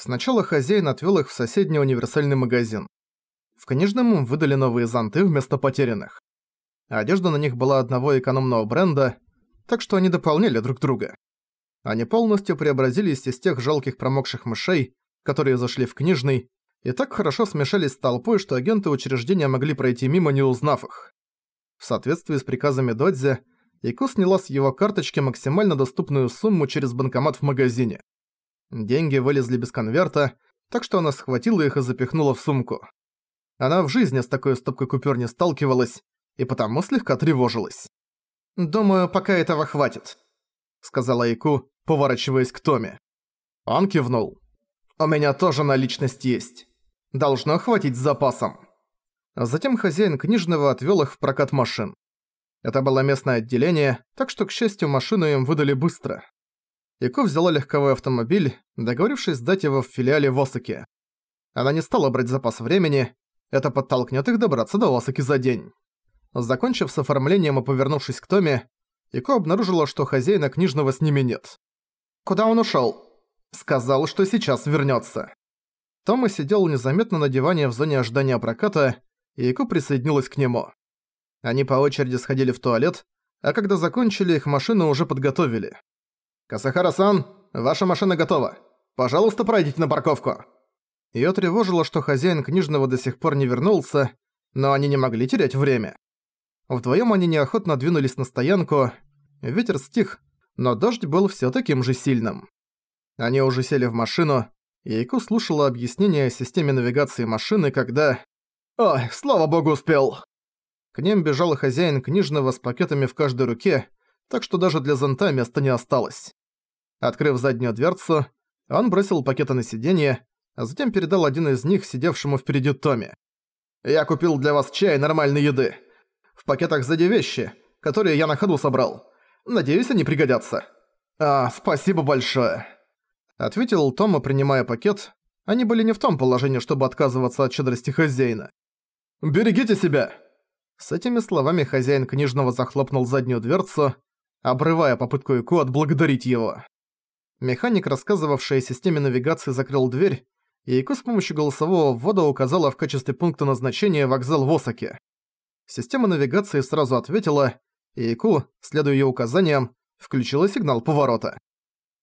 Сначала хозяин отвёл их в соседний универсальный магазин. В книжном им выдали новые зонты вместо потерянных. Одежда на них была одного экономного бренда, так что они дополняли друг друга. Они полностью преобразились из тех жалких промокших мышей, которые зашли в книжный, и так хорошо смешались с толпой, что агенты учреждения могли пройти мимо, не узнав их. В соответствии с приказами Додзи, Ику сняла с его карточки максимально доступную сумму через банкомат в магазине. Деньги вылезли без конверта, так что она схватила их и запихнула в сумку. Она в жизни с такой стопкой купюр не сталкивалась, и потому слегка тревожилась. «Думаю, пока этого хватит», — сказала Ику, поворачиваясь к Томе. Он кивнул. «У меня тоже наличность есть. Должно хватить с запасом». Затем хозяин книжного отвёл их в прокат машин. Это было местное отделение, так что, к счастью, машину им выдали быстро. Ико взяла легковой автомобиль, договорившись сдать его в филиале в Осаке. Она не стала брать запас времени, это подтолкнет их добраться до Осаки за день. Закончив с оформлением и повернувшись к Томе, Ико обнаружила, что хозяина книжного с ними нет. «Куда он ушёл?» «Сказал, что сейчас вернётся». Тома сидел незаметно на диване в зоне ожидания проката, и Ико присоединилась к нему. Они по очереди сходили в туалет, а когда закончили, их машину уже подготовили. «Касахара-сан, ваша машина готова. Пожалуйста, пройдите на парковку». Её тревожило, что хозяин книжного до сих пор не вернулся, но они не могли терять время. Вдвоём они неохотно двинулись на стоянку, ветер стих, но дождь был всё таким же сильным. Они уже сели в машину, и Ику слушала объяснение о системе навигации машины, когда... «Ой, слава богу, успел!» К ним бежал хозяин книжного с пакетами в каждой руке, так что даже для зонта места не осталось. Открыв заднюю дверцу, он бросил пакеты на сиденье, а затем передал один из них сидевшему впереди Томе. «Я купил для вас чай и нормальной еды. В пакетах сзади вещи, которые я на ходу собрал. Надеюсь, они пригодятся». «А, спасибо большое», — ответил Тома, принимая пакет. Они были не в том положении, чтобы отказываться от щедрости хозяина. «Берегите себя!» С этими словами хозяин книжного захлопнул заднюю дверцу, обрывая попытку Ику отблагодарить его. Механик, рассказывавший о системе навигации, закрыл дверь, и Ику с помощью голосового ввода указала в качестве пункта назначения вокзал в Осаке. Система навигации сразу ответила, и Ику, следуя её указаниям, включила сигнал поворота.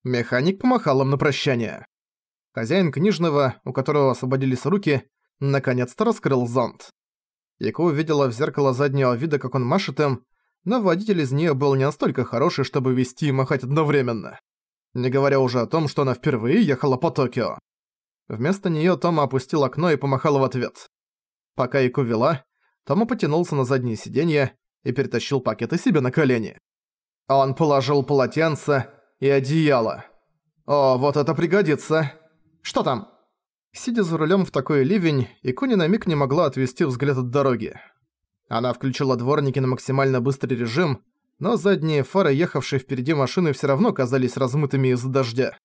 Механик помахал им на прощание. Хозяин книжного, у которого освободились руки, наконец-то раскрыл зонт. Яко увидела в зеркало заднего вида, как он машет им, но водитель из нее был не настолько хороший, чтобы вести и махать одновременно. Не говоря уже о том, что она впервые ехала по Токио. Вместо нее Тома опустил окно и помахал в ответ. Пока Яко вела, Тома потянулся на заднее сиденье и перетащил пакеты себе на колени. Он положил полотенце и одеяло. «О, вот это пригодится! Что там?» Сидя за рулем в такой ливень, Икуни на миг не могла отвести взгляд от дороги. Она включила дворники на максимально быстрый режим, но задние фары, ехавшие впереди машины, все равно казались размытыми из-за дождя.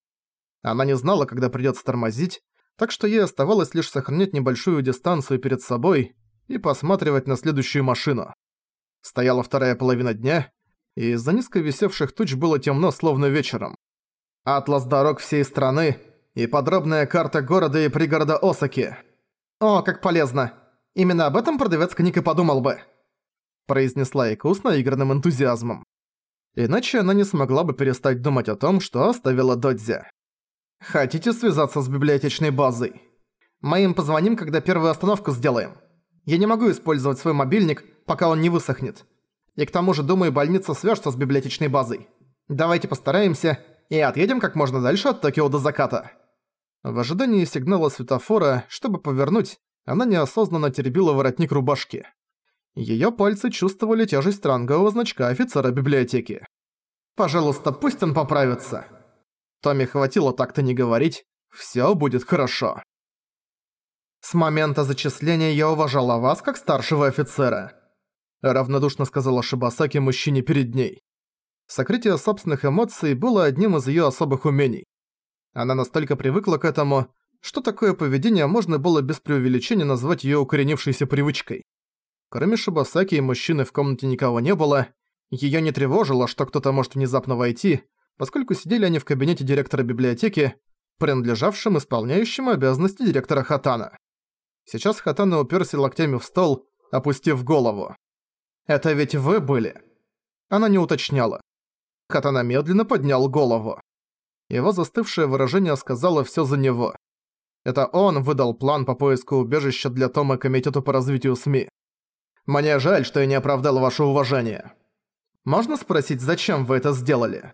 Она не знала, когда придётся тормозить, так что ей оставалось лишь сохранять небольшую дистанцию перед собой и посматривать на следующую машину. Стояла вторая половина дня, и из-за низко висевших туч было темно, словно вечером. Атлас дорог всей страны и подробная карта города и пригорода Осаки. О, как полезно. Именно об этом продавец книг и подумал бы. Произнесла Ику с наигранным энтузиазмом. Иначе она не смогла бы перестать думать о том, что оставила Додзи. Хотите связаться с библиотечной базой? Мы им позвоним, когда первую остановку сделаем. Я не могу использовать свой мобильник, пока он не высохнет. И к тому же, думаю, больница свяжется с библиотечной базой. Давайте постараемся и отъедем как можно дальше от Токио до заката. В ожидании сигнала светофора, чтобы повернуть, она неосознанно теребила воротник рубашки. Её пальцы чувствовали тяжесть рангового значка офицера библиотеки. «Пожалуйста, пусть он поправится!» Томми хватило так-то не говорить «Всё будет хорошо». «С момента зачисления я уважала вас как старшего офицера», равнодушно сказала Шибасаки мужчине перед ней. Сокрытие собственных эмоций было одним из её особых умений. Она настолько привыкла к этому, что такое поведение можно было без преувеличения назвать её укоренившейся привычкой. Кроме Шибасаки и мужчины в комнате никого не было, её не тревожило, что кто-то может внезапно войти, поскольку сидели они в кабинете директора библиотеки, принадлежавшим исполняющему обязанности директора Хатана. Сейчас Хатана уперся локтями в стол, опустив голову. «Это ведь вы были?» Она не уточняла. Хатана медленно поднял голову. Его застывшее выражение сказало всё за него. Это он выдал план по поиску убежища для Тома Комитету по развитию СМИ. «Мне жаль, что я не оправдал ваше уважение. Можно спросить, зачем вы это сделали?»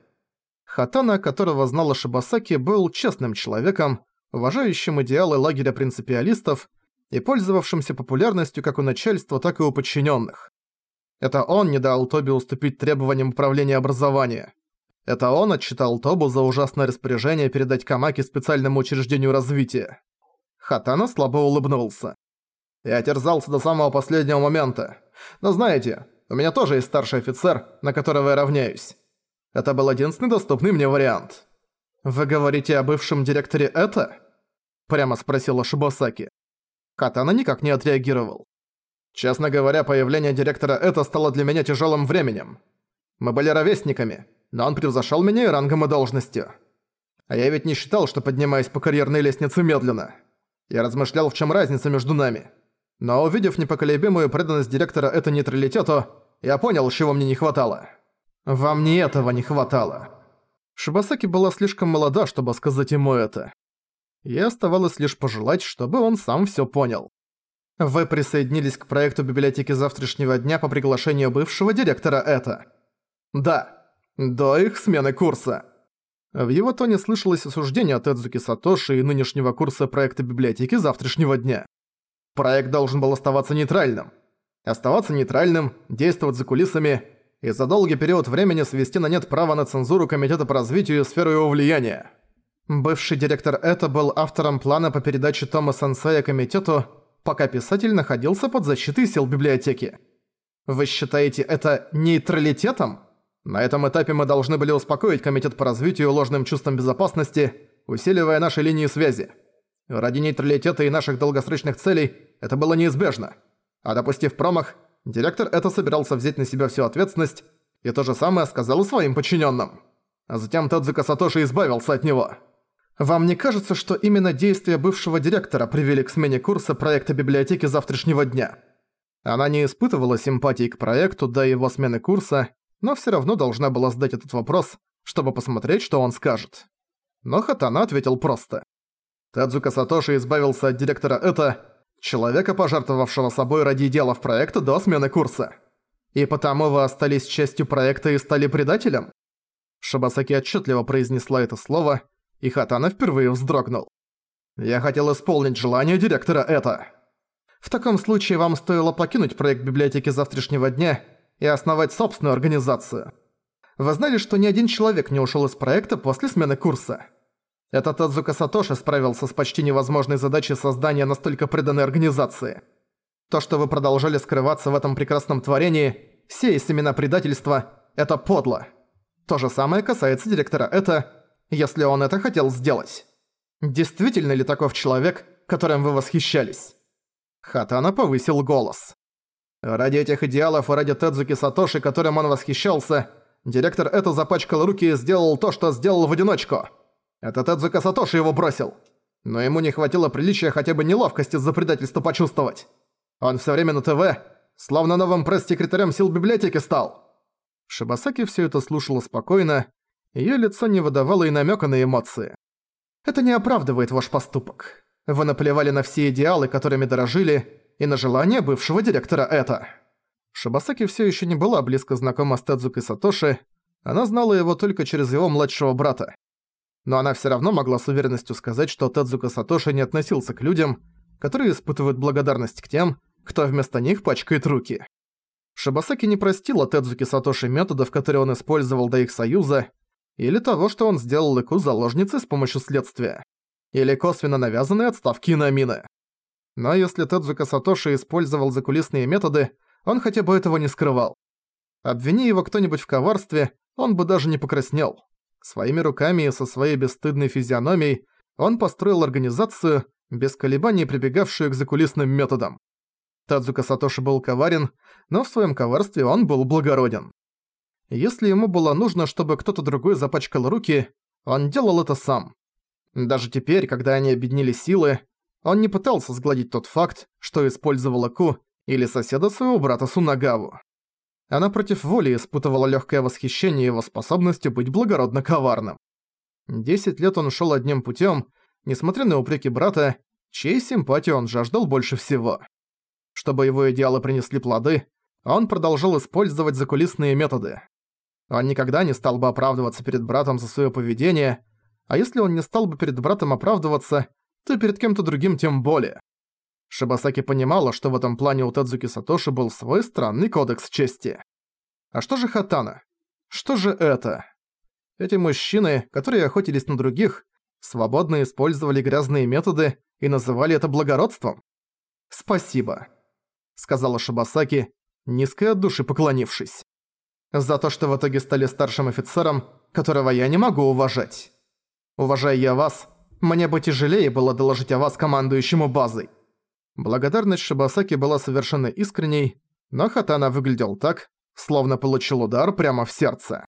Хатана, которого знала Шибасаки, был честным человеком, уважающим идеалы лагеря принципиалистов и пользовавшимся популярностью как у начальства, так и у подчиненных. Это он не дал Тоби уступить требованиям управления образования. Это он отчитал Тобу за ужасное распоряжение передать Камаки специальному учреждению развития. Хатана слабо улыбнулся. Я терзался до самого последнего момента. Но знаете, у меня тоже есть старший офицер, на которого я равняюсь. Это был единственный доступный мне вариант. «Вы говорите о бывшем директоре это?» Прямо спросила Шибосаки. Катана никак не отреагировал. Честно говоря, появление директора это стало для меня тяжелым временем. Мы были ровесниками, но он превзошел меня и рангом и должностью. А я ведь не считал, что поднимаюсь по карьерной лестнице медленно. Я размышлял, в чем разница между нами. Но увидев непоколебимую преданность директора это нейтралитету, я понял, чего мне не хватало. Вам не этого не хватало. Шибасаки была слишком молода, чтобы сказать ему это. И оставалось лишь пожелать, чтобы он сам всё понял. Вы присоединились к проекту библиотеки завтрашнего дня по приглашению бывшего директора это. Да, до их смены курса. В его тоне слышалось осуждение от Эдзуки Сатоши и нынешнего курса проекта библиотеки завтрашнего дня. Проект должен был оставаться нейтральным. Оставаться нейтральным, действовать за кулисами и за долгий период времени свести на нет право на цензуру Комитета по развитию и сферу его влияния. Бывший директор это был автором плана по передаче Тома Сенсея комитету, пока писатель находился под защитой сил библиотеки. Вы считаете это нейтралитетом? На этом этапе мы должны были успокоить Комитет по развитию ложным чувством безопасности, усиливая наши линии связи. Ради нейтралитета и наших долгосрочных целей это было неизбежно. А допустив промах, директор это собирался взять на себя всю ответственность и то же самое сказал своим подчиненным. А затем Тадзука Сатоши избавился от него. Вам не кажется, что именно действия бывшего директора привели к смене курса проекта библиотеки завтрашнего дня? Она не испытывала симпатии к проекту до его смены курса, но всё равно должна была задать этот вопрос, чтобы посмотреть, что он скажет. Но Хатана ответил просто. Тадзука Сатоши избавился от директора это человека, пожертвовавшего собой ради идеалов проекта до смены курса. И потому вы остались частью проекта и стали предателем? Шибасаки отчетливо произнесла это слово, и Хатана впервые вздрогнул. «Я хотел исполнить желание директора это». В таком случае вам стоило покинуть проект библиотеки завтрашнего дня и основать собственную организацию. Вы знали, что ни один человек не ушел из проекта после смены курса? Это Тадзука Сатоши справился с почти невозможной задачей создания настолько преданной организации. То, что вы продолжали скрываться в этом прекрасном творении, сея семена предательства, это подло. То же самое касается директора это, если он это хотел сделать. Действительно ли таков человек, которым вы восхищались? Хатана повысил голос. Ради этих идеалов и ради Тедзуки Сатоши, которым он восхищался, директор это запачкал руки и сделал то, что сделал в одиночку. Это Тедзука Сатоши его бросил. Но ему не хватило приличия хотя бы неловкости за предательство почувствовать. Он все время на ТВ, словно новым пресс-секретарем сил библиотеки стал. Шибасаки все это слушала спокойно, ее лицо не выдавало и намека на эмоции. Это не оправдывает ваш поступок. Вы наплевали на все идеалы, которыми дорожили, и на желание бывшего директора это. Шибасаки все еще не была близко знакома с Тедзукой Сатоши, она знала его только через его младшего брата. Но она все равно могла с уверенностью сказать, что Тедзука Сатоши не относился к людям, которые испытывают благодарность к тем, кто вместо них пачкает руки. Шибасаки не простила Тедзуки Сатоши методов, которые он использовал до их союза, или того, что он сделал Ику заложницей с помощью следствия, или косвенно навязанной отставки Инамины. Но если Тедзука Сатоши использовал закулисные методы, он хотя бы этого не скрывал. Обвини его кто-нибудь в коварстве, он бы даже не покраснел. Своими руками и со своей бесстыдной физиономией он построил организацию, без колебаний прибегавшую к закулисным методам. Тадзука Сатоши был коварен, но в своем коварстве он был благороден. Если ему было нужно, чтобы кто-то другой запачкал руки, он делал это сам. Даже теперь, когда они объединили силы, он не пытался сгладить тот факт, что использовал Аку или соседа своего брата Сунагаву. Она против воли испытывала легкое восхищение его способностью быть благородно коварным. Десять лет он шел одним путем, несмотря на упреки брата, чьей симпатии он жаждал больше всего. Чтобы его идеалы принесли плоды, он продолжал использовать закулисные методы. Он никогда не стал бы оправдываться перед братом за свое поведение, а если он не стал бы перед братом оправдываться, то перед кем-то другим тем более. Шибасаки понимала, что в этом плане у Тадзуки Сатоши был свой странный кодекс чести. А что же Хатана? Что же это? Эти мужчины, которые охотились на других, свободно использовали грязные методы и называли это благородством? «Спасибо», — сказала Шибасаки, низко от души поклонившись. «За то, что в итоге стали старшим офицером, которого я не могу уважать. Уважая я вас, мне бы тяжелее было доложить о вас командующему базой». Благодарность Шибасаки была совершенно искренней, но Хатана выглядел так, словно получил удар прямо в сердце.